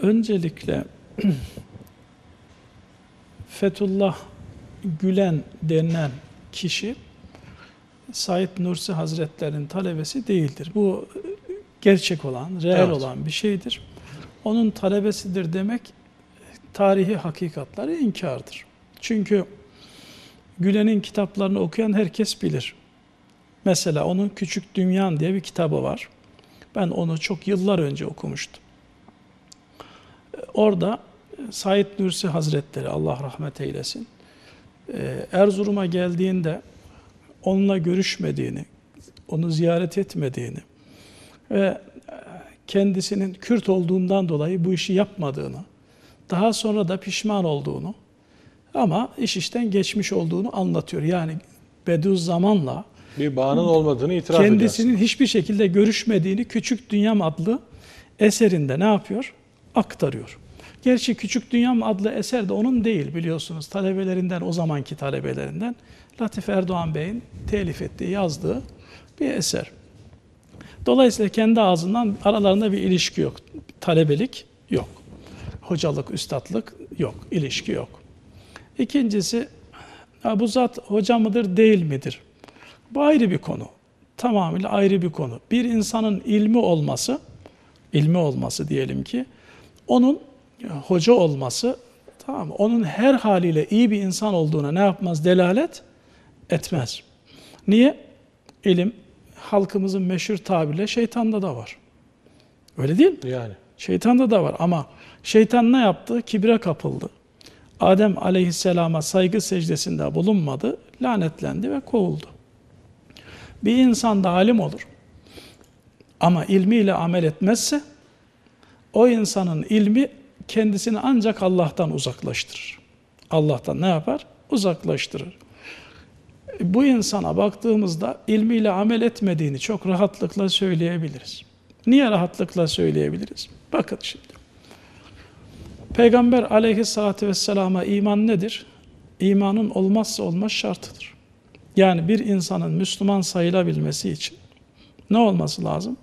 Öncelikle Fethullah Gülen denilen kişi Said Nursi Hazretlerinin talebesi değildir. Bu gerçek olan, reel Evet. olan bir şeydir. Onun talebesidir demek tarihi hakikatları inkardır. Çünkü Gülen'in kitaplarını okuyan herkes bilir. Mesela onun Küçük Dünyan diye bir kitabı var. Ben onu çok yıllar önce okumuştum. Orada Said Nursi Hazretleri Allah rahmet eylesin e, Erzurum'a geldiğinde onunla görüşmediğini, onu ziyaret etmediğini ve kendisinin Kürt olduğundan dolayı bu işi yapmadığını, daha sonra da pişman olduğunu ama iş işten geçmiş olduğunu anlatıyor. Yani Bediüzzaman'la Bir bağının olmadığını itiraf kendisinin hiçbir şekilde görüşmediğini Küçük Dünyam adlı eserinde ne yapıyor? Aktarıyor. Gerçi Küçük Dünyam adlı eser de onun değil biliyorsunuz. Talebelerinden, o zamanki talebelerinden Latif Erdoğan Bey'in telif ettiği, yazdığı bir eser. Dolayısıyla kendi ağzından aralarında bir ilişki yok. Talebelik yok. Hocalık, üstadlık yok. ilişki yok. İkincisi, bu zat hoca mıdır, değil midir? Bu ayrı bir konu. Tamamıyla ayrı bir konu. Bir insanın ilmi olması, ilmi olması diyelim ki, onun hoca olması, tamam? Onun her haliyle iyi bir insan olduğuna ne yapmaz? Delalet etmez. Niye? İlim, halkımızın meşhur tabirle şeytanda da var. Öyle değil mi? Yani. Şeytanda da var ama şeytan ne yaptı? Kibre kapıldı. Adem aleyhisselama saygı secdesinde bulunmadı, lanetlendi ve kovuldu. Bir insan da alim olur. Ama ilmiyle amel etmezse o insanın ilmi kendisini ancak Allah'tan uzaklaştırır. Allah'tan ne yapar? Uzaklaştırır. Bu insana baktığımızda ilmiyle amel etmediğini çok rahatlıkla söyleyebiliriz. Niye rahatlıkla söyleyebiliriz? Bakın şimdi. Peygamber aleyhissalatü vesselama iman nedir? İmanın olmazsa olmaz şartıdır. Yani bir insanın Müslüman sayılabilmesi için ne olması lazım?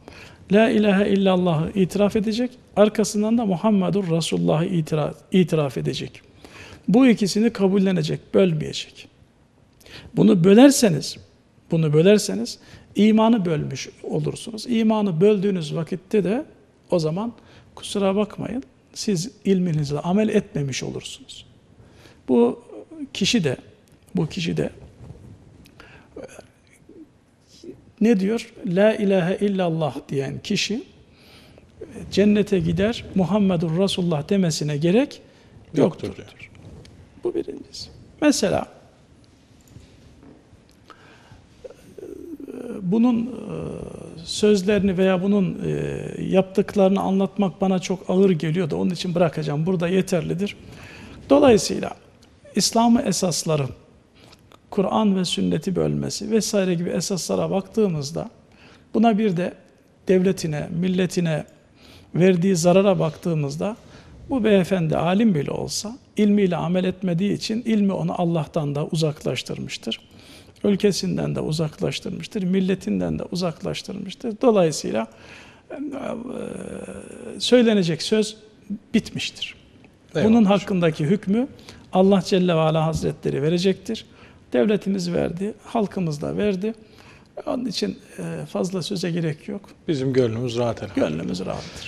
La ilahe illallah'ı itiraf edecek, arkasından da Muhammedur Resulullah'ı itiraf, itiraf edecek. Bu ikisini kabullenecek, bölmeyecek. Bunu bölerseniz, bunu bölerseniz imanı bölmüş olursunuz. İmanı böldüğünüz vakitte de o zaman kusura bakmayın siz ilminizle amel etmemiş olursunuz. Bu kişi de bu kişi de ne diyor? La ilahe illallah diyen kişi cennete gider, Muhammedur Resulullah demesine gerek yoktur. Yoktur diyor. Bu birincisi. Mesela bunun e, sözlerini veya bunun e, yaptıklarını anlatmak bana çok ağır geliyor da onun için bırakacağım. Burada yeterlidir. Dolayısıyla İslam'ı esasları, Kur'an ve sünneti bölmesi vesaire gibi esaslara baktığımızda buna bir de devletine, milletine verdiği zarara baktığımızda bu beyefendi alim bile olsa ilmiyle amel etmediği için ilmi onu Allah'tan da uzaklaştırmıştır. Ülkesinden de uzaklaştırmıştır, milletinden de uzaklaştırmıştır. Dolayısıyla söylenecek söz bitmiştir. Eyvallah Bunun hakkındaki hükmü Allah Celle ve Ala Hazretleri verecektir. Devletimiz verdi, halkımız da verdi. Onun için e, fazla söze gerek yok. Bizim gönlümüz rahat. Gönlümüz rahattır.